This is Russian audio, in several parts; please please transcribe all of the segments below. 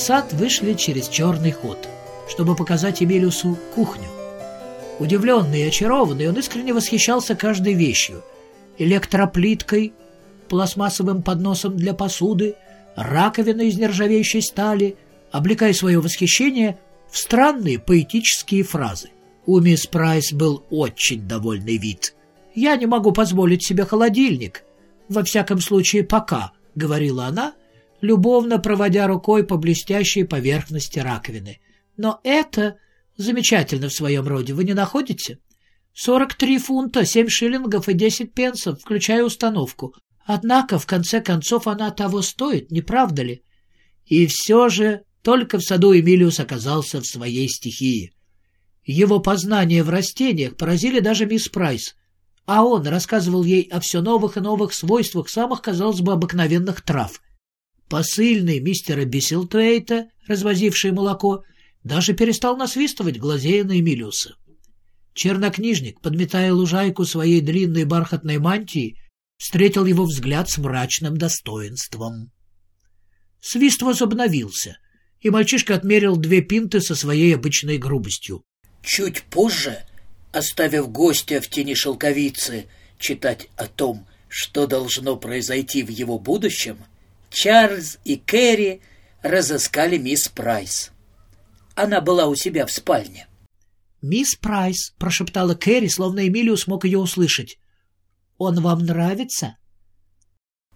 сад вышли через черный ход, чтобы показать Эмилиусу кухню. Удивленный и очарованный, он искренне восхищался каждой вещью. Электроплиткой, пластмассовым подносом для посуды, раковиной из нержавеющей стали, облекая свое восхищение в странные поэтические фразы. У мисс Прайс был очень довольный вид. «Я не могу позволить себе холодильник. Во всяком случае, пока», — говорила она, любовно проводя рукой по блестящей поверхности раковины. «Но это замечательно в своем роде, вы не находите? 43 фунта, 7 шиллингов и 10 пенсов, включая установку. Однако, в конце концов, она того стоит, не правда ли? И все же только в саду Эмилиус оказался в своей стихии. Его познания в растениях поразили даже мисс Прайс, а он рассказывал ей о все новых и новых свойствах самых, казалось бы, обыкновенных трав. Посыльный мистера Бисселтуэйта, развозивший молоко, даже перестал насвистывать, глазея на Эмилиуса. Чернокнижник, подметая лужайку своей длинной бархатной мантии, встретил его взгляд с мрачным достоинством. Свист возобновился, и мальчишка отмерил две пинты со своей обычной грубостью. Чуть позже, оставив гостя в тени шелковицы читать о том, что должно произойти в его будущем, Чарльз и Кэрри разыскали мисс Прайс. Она была у себя в спальне. «Мисс Прайс», — прошептала Кэрри, словно Эмилиус смог ее услышать. «Он вам нравится?»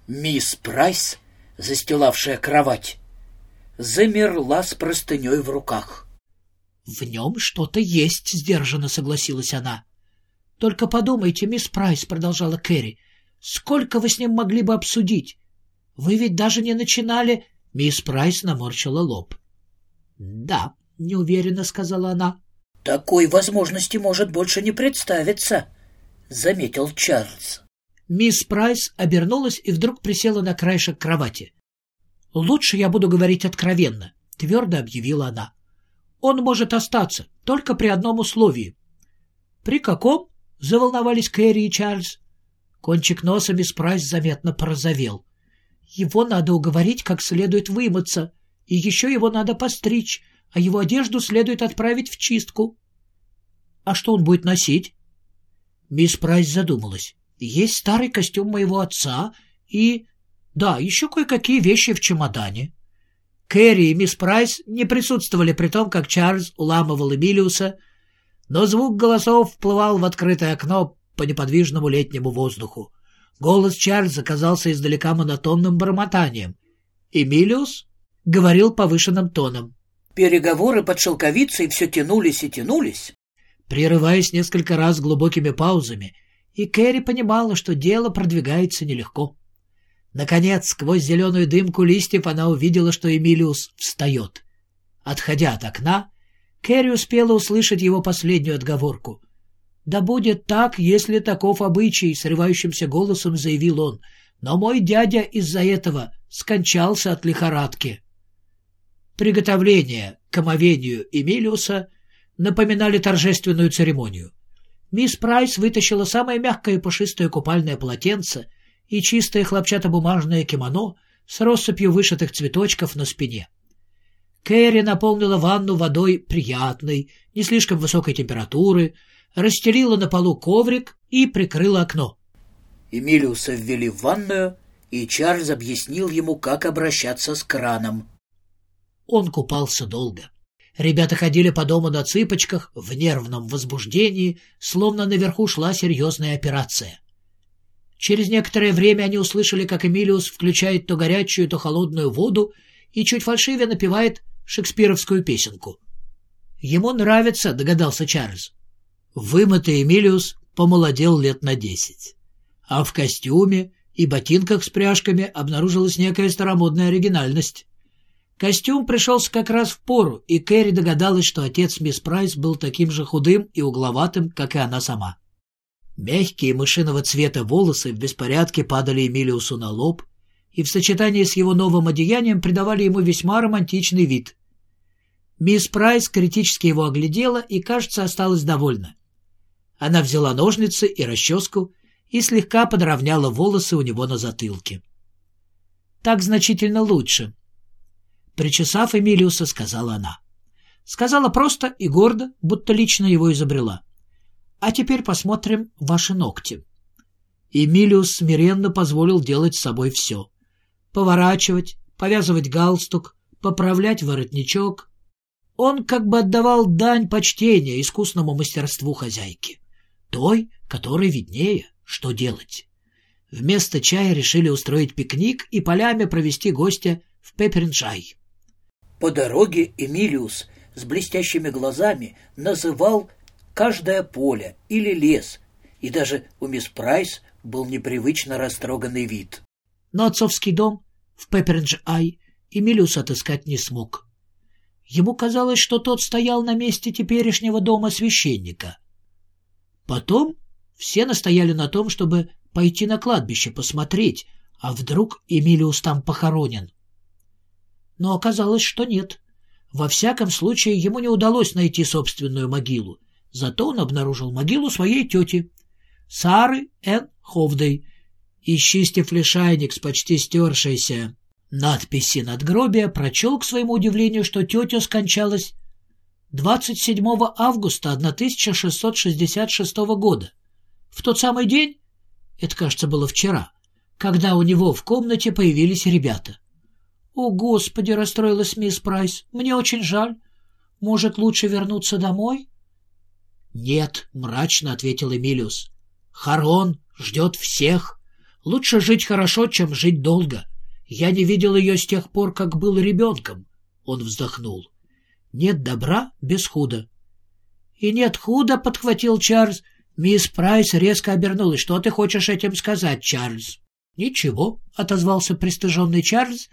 Мисс Прайс, застилавшая кровать, замерла с простыней в руках. «В нем что-то есть», — сдержанно согласилась она. «Только подумайте, мисс Прайс», — продолжала Кэрри, — «сколько вы с ним могли бы обсудить? Вы ведь даже не начинали...» Мисс Прайс наморщила лоб. «Да», — неуверенно сказала она. «Такой возможности может больше не представиться», — заметил Чарльз. Мисс Прайс обернулась и вдруг присела на краешек кровати. «Лучше я буду говорить откровенно», — твердо объявила она. «Он может остаться, только при одном условии». «При каком?» — заволновались Кэрри и Чарльз. Кончик носа мисс Прайс заметно порозовел. «Его надо уговорить как следует вымыться, и еще его надо постричь, а его одежду следует отправить в чистку. — А что он будет носить? Мисс Прайс задумалась. — Есть старый костюм моего отца и... Да, еще кое-какие вещи в чемодане. Кэрри и мисс Прайс не присутствовали при том, как Чарльз уламывал Эмилиуса, но звук голосов вплывал в открытое окно по неподвижному летнему воздуху. Голос Чарльза казался издалека монотонным бормотанием. Эмилиус говорил повышенным тоном. Переговоры под шелковицей все тянулись и тянулись. Прерываясь несколько раз глубокими паузами, и Кэрри понимала, что дело продвигается нелегко. Наконец, сквозь зеленую дымку листьев она увидела, что Эмилиус встает. Отходя от окна, Кэрри успела услышать его последнюю отговорку. «Да будет так, если таков обычай», — срывающимся голосом заявил он. «Но мой дядя из-за этого скончался от лихорадки». Приготовления к омовению Эмилиуса напоминали торжественную церемонию. Мисс Прайс вытащила самое мягкое пушистое купальное полотенце и чистое хлопчатобумажное кимоно с россыпью вышитых цветочков на спине. Кэрри наполнила ванну водой приятной, не слишком высокой температуры, расстелила на полу коврик и прикрыла окно. Эмилиуса ввели в ванную, и Чарльз объяснил ему, как обращаться с краном. Он купался долго. Ребята ходили по дому на цыпочках, в нервном возбуждении, словно наверху шла серьезная операция. Через некоторое время они услышали, как Эмилиус включает то горячую, то холодную воду и чуть фальшиве напевает шекспировскую песенку. «Ему нравится», — догадался Чарльз. Вымытый Эмилиус помолодел лет на десять. А в костюме и ботинках с пряжками обнаружилась некая старомодная оригинальность. Костюм пришелся как раз в пору, и Кэрри догадалась, что отец мисс Прайс был таким же худым и угловатым, как и она сама. Мягкие мышиного цвета волосы в беспорядке падали Эмилиусу на лоб и в сочетании с его новым одеянием придавали ему весьма романтичный вид. Мисс Прайс критически его оглядела и, кажется, осталась довольна. Она взяла ножницы и расческу и слегка подровняла волосы у него на затылке. «Так значительно лучше», Причесав Эмилиуса, сказала она. Сказала просто и гордо, будто лично его изобрела. А теперь посмотрим ваши ногти. Эмилиус смиренно позволил делать с собой все. Поворачивать, повязывать галстук, поправлять воротничок. Он как бы отдавал дань почтения искусному мастерству хозяйки. Той, которой виднее, что делать. Вместо чая решили устроить пикник и полями провести гостя в Пеппернджай. По дороге Эмилиус с блестящими глазами называл каждое поле или лес, и даже у мисс Прайс был непривычно растроганный вид. Но отцовский дом в Пепперндж-Ай Эмилиус отыскать не смог. Ему казалось, что тот стоял на месте теперешнего дома священника. Потом все настояли на том, чтобы пойти на кладбище посмотреть, а вдруг Эмилиус там похоронен. Но оказалось, что нет. Во всяком случае, ему не удалось найти собственную могилу. Зато он обнаружил могилу своей тети, Сары Н. Ховдой, и, чистив лишайник с почти стершейся надписи надгробия, прочел к своему удивлению, что тетя скончалась 27 августа 1666 года, в тот самый день, это, кажется, было вчера, когда у него в комнате появились ребята. «О, Господи!» — расстроилась мисс Прайс. «Мне очень жаль. Может, лучше вернуться домой?» «Нет», — мрачно ответил Эмилиус. «Харон ждет всех. Лучше жить хорошо, чем жить долго. Я не видел ее с тех пор, как был ребенком». Он вздохнул. «Нет добра без худа». «И нет худа», — подхватил Чарльз. Мисс Прайс резко обернулась. «Что ты хочешь этим сказать, Чарльз?» «Ничего», — отозвался пристыженный Чарльз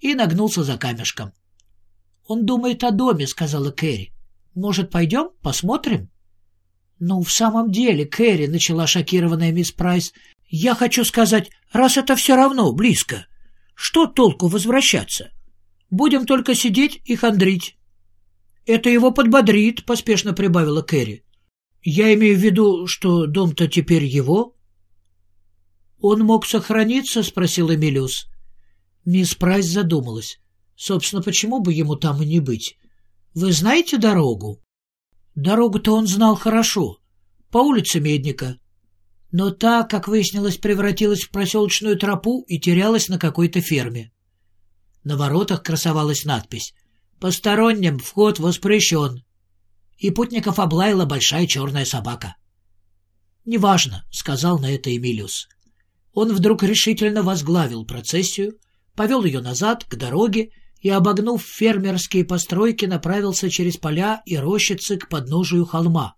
и нагнулся за камешком. «Он думает о доме», — сказала Кэрри. «Может, пойдем, посмотрим?» «Ну, в самом деле, Кэрри», — начала шокированная мисс Прайс, — «я хочу сказать, раз это все равно близко, что толку возвращаться? Будем только сидеть и хандрить». «Это его подбодрит», — поспешно прибавила Кэрри. «Я имею в виду, что дом-то теперь его». «Он мог сохраниться?» — спросил Эмилиус. Мисс Прайс задумалась. «Собственно, почему бы ему там и не быть? Вы знаете дорогу?» Дорогу-то он знал хорошо, по улице Медника. Но та, как выяснилось, превратилась в проселочную тропу и терялась на какой-то ферме. На воротах красовалась надпись «Посторонним вход воспрещен». И путников облаяла большая черная собака. «Неважно», — сказал на это Эмилиус. Он вдруг решительно возглавил процессию, повел ее назад, к дороге, и, обогнув фермерские постройки, направился через поля и рощицы к подножию холма.